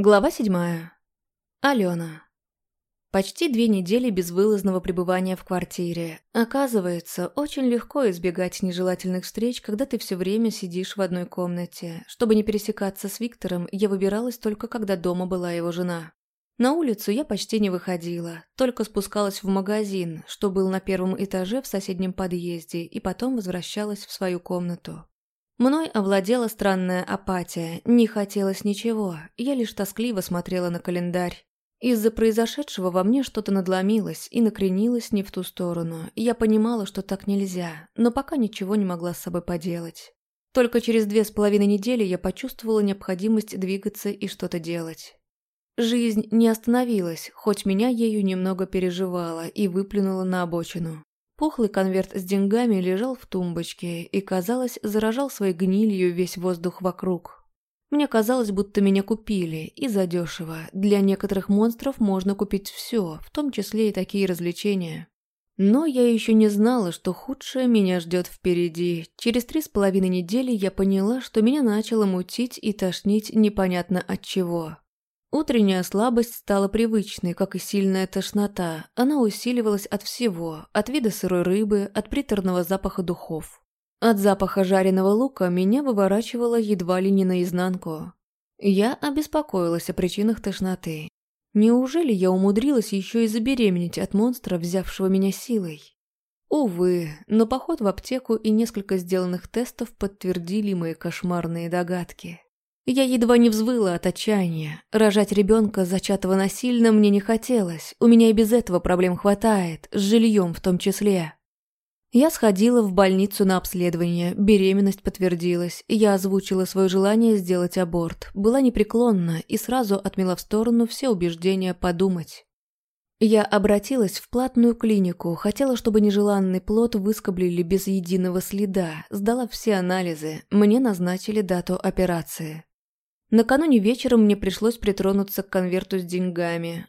Глава седьмая. Алена. Почти две недели безвылазного пребывания в квартире. Оказывается, очень легко избегать нежелательных встреч, когда ты все время сидишь в одной комнате. Чтобы не пересекаться с Виктором, я выбиралась только когда дома была его жена. На улицу я почти не выходила, только спускалась в магазин, что был на первом этаже в соседнем подъезде, и потом возвращалась в свою комнату. Мной овладела странная апатия, не хотелось ничего, я лишь тоскливо смотрела на календарь. Из-за произошедшего во мне что-то надломилось и накренилось не в ту сторону. Я понимала, что так нельзя, но пока ничего не могла с собой поделать. Только через две с половиной недели я почувствовала необходимость двигаться и что-то делать. Жизнь не остановилась, хоть меня ею немного переживала и выплюнула на обочину. Пухлый конверт с деньгами лежал в тумбочке и, казалось, заражал своей гнилью весь воздух вокруг. Мне казалось, будто меня купили, и задешево. Для некоторых монстров можно купить все, в том числе и такие развлечения. Но я еще не знала, что худшее меня ждет впереди. Через три с половиной недели я поняла, что меня начало мутить и тошнить непонятно от чего. Утренняя слабость стала привычной, как и сильная тошнота. Она усиливалась от всего, от вида сырой рыбы, от приторного запаха духов. От запаха жареного лука меня выворачивало едва ли не наизнанку. Я обеспокоилась о причинах тошноты. Неужели я умудрилась еще и забеременеть от монстра, взявшего меня силой? Увы, но поход в аптеку и несколько сделанных тестов подтвердили мои кошмарные догадки. Я едва не взвыла от отчаяния. Рожать ребенка, зачатого насильно, мне не хотелось. У меня и без этого проблем хватает, с жильем в том числе. Я сходила в больницу на обследование, беременность подтвердилась, я озвучила свое желание сделать аборт. Была непреклонна и сразу отмела в сторону все убеждения подумать. Я обратилась в платную клинику, хотела, чтобы нежеланный плод выскоблили без единого следа, сдала все анализы, мне назначили дату операции. Накануне вечером мне пришлось притронуться к конверту с деньгами,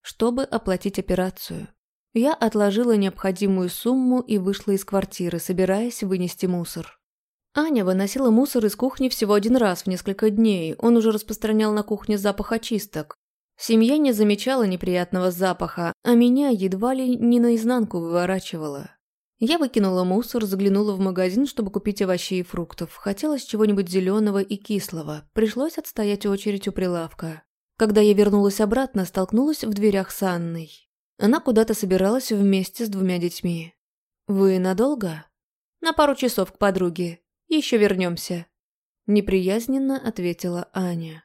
чтобы оплатить операцию. Я отложила необходимую сумму и вышла из квартиры, собираясь вынести мусор. Аня выносила мусор из кухни всего один раз в несколько дней, он уже распространял на кухне запах очисток. Семья не замечала неприятного запаха, а меня едва ли не наизнанку выворачивала. Я выкинула мусор, заглянула в магазин, чтобы купить овощей и фруктов. Хотелось чего-нибудь зеленого и кислого. Пришлось отстоять очередь у прилавка. Когда я вернулась обратно, столкнулась в дверях с Анной. Она куда-то собиралась вместе с двумя детьми. «Вы надолго?» «На пару часов к подруге. Еще вернемся». Неприязненно ответила Аня.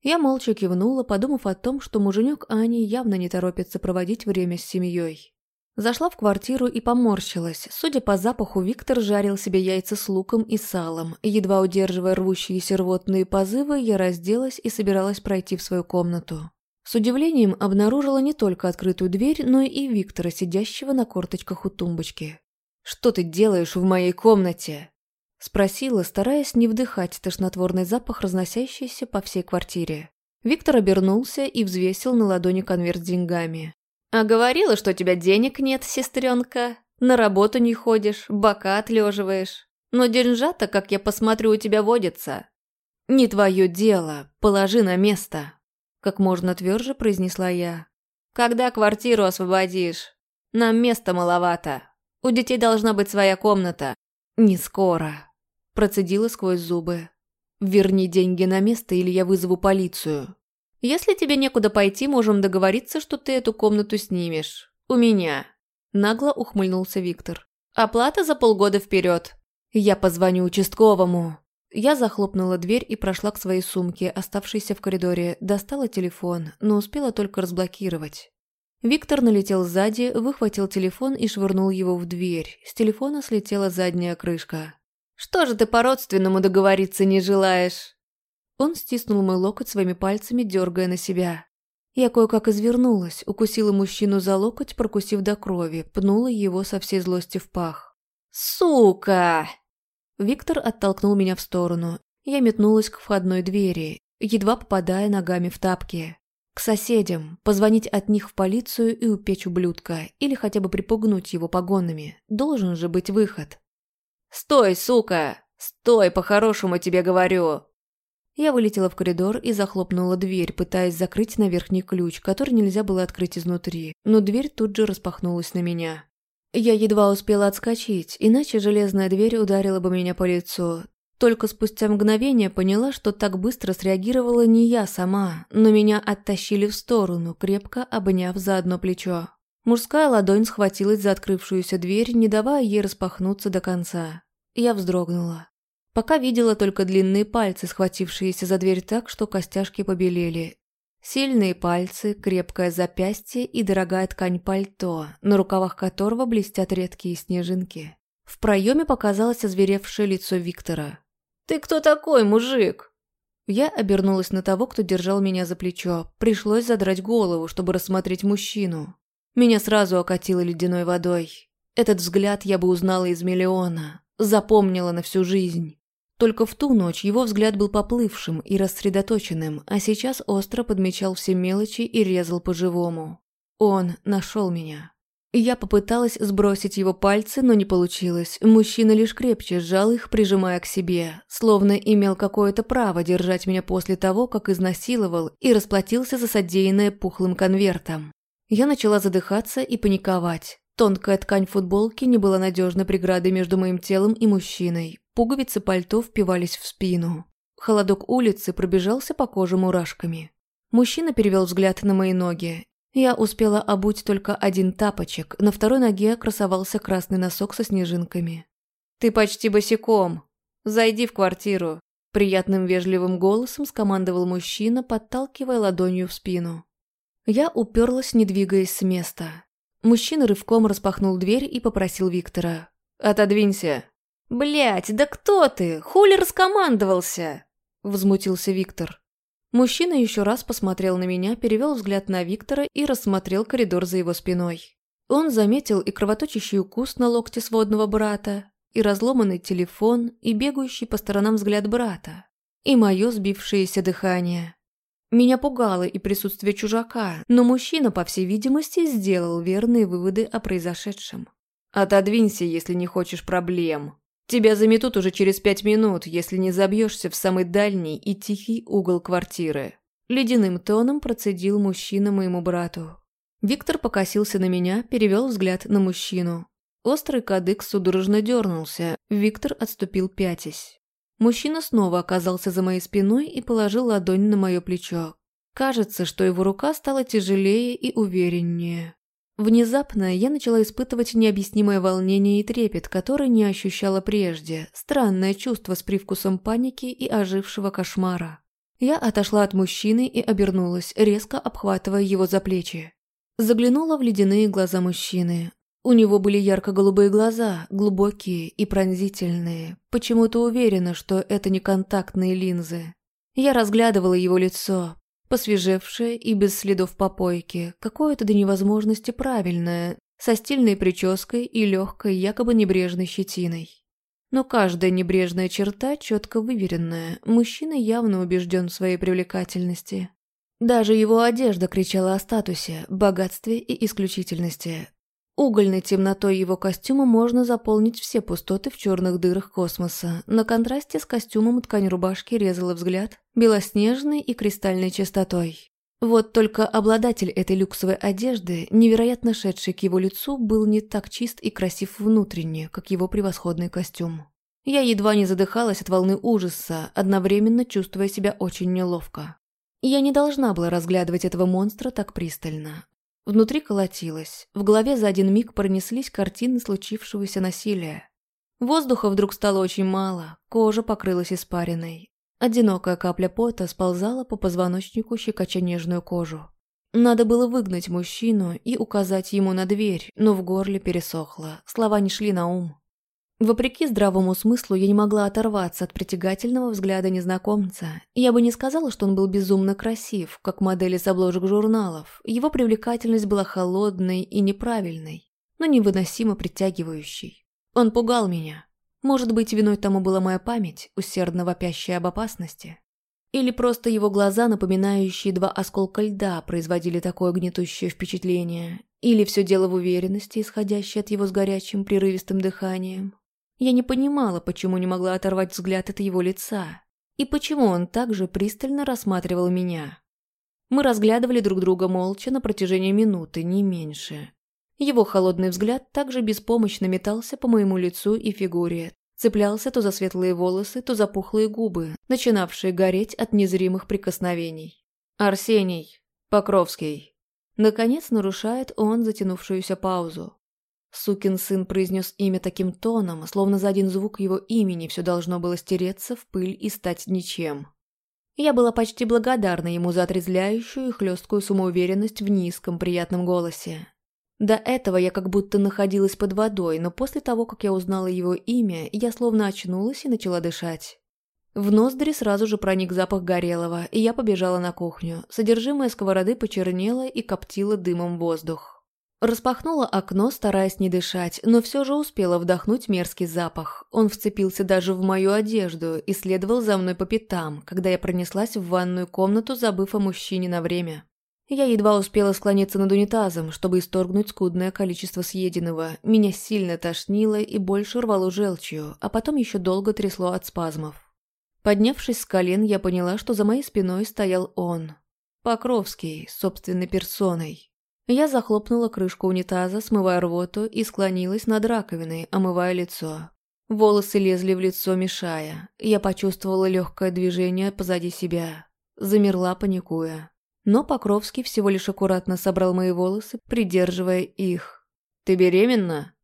Я молча кивнула, подумав о том, что муженек Ани явно не торопится проводить время с семьей. Зашла в квартиру и поморщилась. Судя по запаху, Виктор жарил себе яйца с луком и салом. Едва удерживая рвущиеся рвотные позывы, я разделась и собиралась пройти в свою комнату. С удивлением обнаружила не только открытую дверь, но и Виктора, сидящего на корточках у тумбочки. «Что ты делаешь в моей комнате?» Спросила, стараясь не вдыхать тошнотворный запах, разносящийся по всей квартире. Виктор обернулся и взвесил на ладони конверт с деньгами. «А говорила, что у тебя денег нет, сестренка. На работу не ходишь, бока отлеживаешь. Но деньжата, как я посмотрю, у тебя водится. Не твое дело, положи на место», — как можно тверже произнесла я. «Когда квартиру освободишь? Нам места маловато. У детей должна быть своя комната. Не скоро», — процедила сквозь зубы. «Верни деньги на место, или я вызову полицию». Если тебе некуда пойти, можем договориться, что ты эту комнату снимешь. У меня». Нагло ухмыльнулся Виктор. «Оплата за полгода вперед. Я позвоню участковому». Я захлопнула дверь и прошла к своей сумке, оставшейся в коридоре, достала телефон, но успела только разблокировать. Виктор налетел сзади, выхватил телефон и швырнул его в дверь. С телефона слетела задняя крышка. «Что же ты по-родственному договориться не желаешь?» Он стиснул мой локоть своими пальцами, дергая на себя. Я кое-как извернулась, укусила мужчину за локоть, прокусив до крови, пнула его со всей злости в пах. «Сука!» Виктор оттолкнул меня в сторону. Я метнулась к входной двери, едва попадая ногами в тапки. К соседям, позвонить от них в полицию и упечь ублюдка, или хотя бы припугнуть его погонами. Должен же быть выход. «Стой, сука! Стой, по-хорошему тебе говорю!» Я вылетела в коридор и захлопнула дверь, пытаясь закрыть на верхний ключ, который нельзя было открыть изнутри, но дверь тут же распахнулась на меня. Я едва успела отскочить, иначе железная дверь ударила бы меня по лицу. Только спустя мгновение поняла, что так быстро среагировала не я сама, но меня оттащили в сторону, крепко обняв за одно плечо. Мужская ладонь схватилась за открывшуюся дверь, не давая ей распахнуться до конца. Я вздрогнула. Пока видела только длинные пальцы, схватившиеся за дверь так, что костяшки побелели. Сильные пальцы, крепкое запястье и дорогая ткань пальто, на рукавах которого блестят редкие снежинки. В проеме показалось озверевшее лицо Виктора. «Ты кто такой, мужик?» Я обернулась на того, кто держал меня за плечо. Пришлось задрать голову, чтобы рассмотреть мужчину. Меня сразу окатило ледяной водой. Этот взгляд я бы узнала из миллиона. Запомнила на всю жизнь. Только в ту ночь его взгляд был поплывшим и рассредоточенным, а сейчас остро подмечал все мелочи и резал по-живому. Он нашел меня. Я попыталась сбросить его пальцы, но не получилось. Мужчина лишь крепче сжал их, прижимая к себе, словно имел какое-то право держать меня после того, как изнасиловал и расплатился за содеянное пухлым конвертом. Я начала задыхаться и паниковать. Тонкая ткань футболки не была надежной преградой между моим телом и мужчиной. Пуговицы пальто впивались в спину. Холодок улицы пробежался по коже мурашками. Мужчина перевел взгляд на мои ноги. Я успела обуть только один тапочек, на второй ноге красовался красный носок со снежинками. «Ты почти босиком. Зайди в квартиру», – приятным вежливым голосом скомандовал мужчина, подталкивая ладонью в спину. Я уперлась, не двигаясь с места. Мужчина рывком распахнул дверь и попросил Виктора. «Отодвинься». «Блядь, да кто ты? Хули раскомандовался?» Возмутился Виктор. Мужчина еще раз посмотрел на меня, перевел взгляд на Виктора и рассмотрел коридор за его спиной. Он заметил и кровоточащий укус на локте сводного брата, и разломанный телефон, и бегающий по сторонам взгляд брата, и мое сбившееся дыхание. Меня пугало и присутствие чужака, но мужчина, по всей видимости, сделал верные выводы о произошедшем. «Отодвинься, если не хочешь проблем», Тебя заметут уже через пять минут, если не забьешься в самый дальний и тихий угол квартиры. Ледяным тоном процедил мужчина моему брату. Виктор покосился на меня, перевел взгляд на мужчину. Острый кадык судорожно дернулся, Виктор отступил пятясь. Мужчина снова оказался за моей спиной и положил ладонь на мое плечо. Кажется, что его рука стала тяжелее и увереннее. Внезапно я начала испытывать необъяснимое волнение и трепет, который не ощущала прежде, странное чувство с привкусом паники и ожившего кошмара. Я отошла от мужчины и обернулась, резко обхватывая его за плечи. Заглянула в ледяные глаза мужчины. У него были ярко-голубые глаза, глубокие и пронзительные. Почему-то уверена, что это не контактные линзы. Я разглядывала его лицо, Посвежевшее и без следов попойки, какое-то до невозможности правильное, со стильной прической и легкой, якобы небрежной щетиной. Но каждая небрежная черта четко выверенная, мужчина явно убежден в своей привлекательности. Даже его одежда кричала о статусе, богатстве и исключительности. Угольной темнотой его костюма можно заполнить все пустоты в черных дырах космоса. На контрасте с костюмом ткань рубашки резала взгляд белоснежной и кристальной чистотой. Вот только обладатель этой люксовой одежды, невероятно шедший к его лицу, был не так чист и красив внутренне, как его превосходный костюм. Я едва не задыхалась от волны ужаса, одновременно чувствуя себя очень неловко. Я не должна была разглядывать этого монстра так пристально. Внутри колотилось. В голове за один миг пронеслись картины случившегося насилия. Воздуха вдруг стало очень мало, кожа покрылась испариной. Одинокая капля пота сползала по позвоночнику, щекоча нежную кожу. Надо было выгнать мужчину и указать ему на дверь, но в горле пересохло, слова не шли на ум. Вопреки здравому смыслу, я не могла оторваться от притягательного взгляда незнакомца. Я бы не сказала, что он был безумно красив, как модели с обложек журналов. Его привлекательность была холодной и неправильной, но невыносимо притягивающей. Он пугал меня. Может быть, виной тому была моя память, усердно вопящая об опасности. Или просто его глаза, напоминающие два осколка льда, производили такое гнетущее впечатление. Или все дело в уверенности, исходящей от его с горячим прерывистым дыханием. Я не понимала, почему не могла оторвать взгляд от его лица. И почему он так же пристально рассматривал меня? Мы разглядывали друг друга молча на протяжении минуты, не меньше. Его холодный взгляд также беспомощно метался по моему лицу и фигуре, цеплялся то за светлые волосы, то за пухлые губы, начинавшие гореть от незримых прикосновений. «Арсений! Покровский!» Наконец нарушает он затянувшуюся паузу. Сукин сын произнес имя таким тоном, словно за один звук его имени все должно было стереться в пыль и стать ничем. Я была почти благодарна ему за отрезляющую и хлесткую самоуверенность в низком приятном голосе. До этого я как будто находилась под водой, но после того, как я узнала его имя, я словно очнулась и начала дышать. В ноздри сразу же проник запах горелого, и я побежала на кухню. Содержимое сковороды почернело и коптило дымом воздух. Распахнула окно, стараясь не дышать, но все же успела вдохнуть мерзкий запах. Он вцепился даже в мою одежду и следовал за мной по пятам, когда я пронеслась в ванную комнату, забыв о мужчине на время. Я едва успела склониться над унитазом, чтобы исторгнуть скудное количество съеденного. Меня сильно тошнило и больше рвало желчью, а потом еще долго трясло от спазмов. Поднявшись с колен, я поняла, что за моей спиной стоял он. Покровский, собственной персоной. Я захлопнула крышку унитаза, смывая рвоту, и склонилась над раковиной, омывая лицо. Волосы лезли в лицо, мешая. Я почувствовала легкое движение позади себя. Замерла, паникуя. Но Покровский всего лишь аккуратно собрал мои волосы, придерживая их. «Ты беременна?»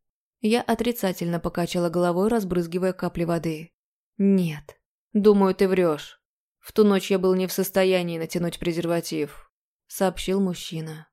Я отрицательно покачала головой, разбрызгивая капли воды. «Нет. Думаю, ты врешь. В ту ночь я был не в состоянии натянуть презерватив», — сообщил мужчина.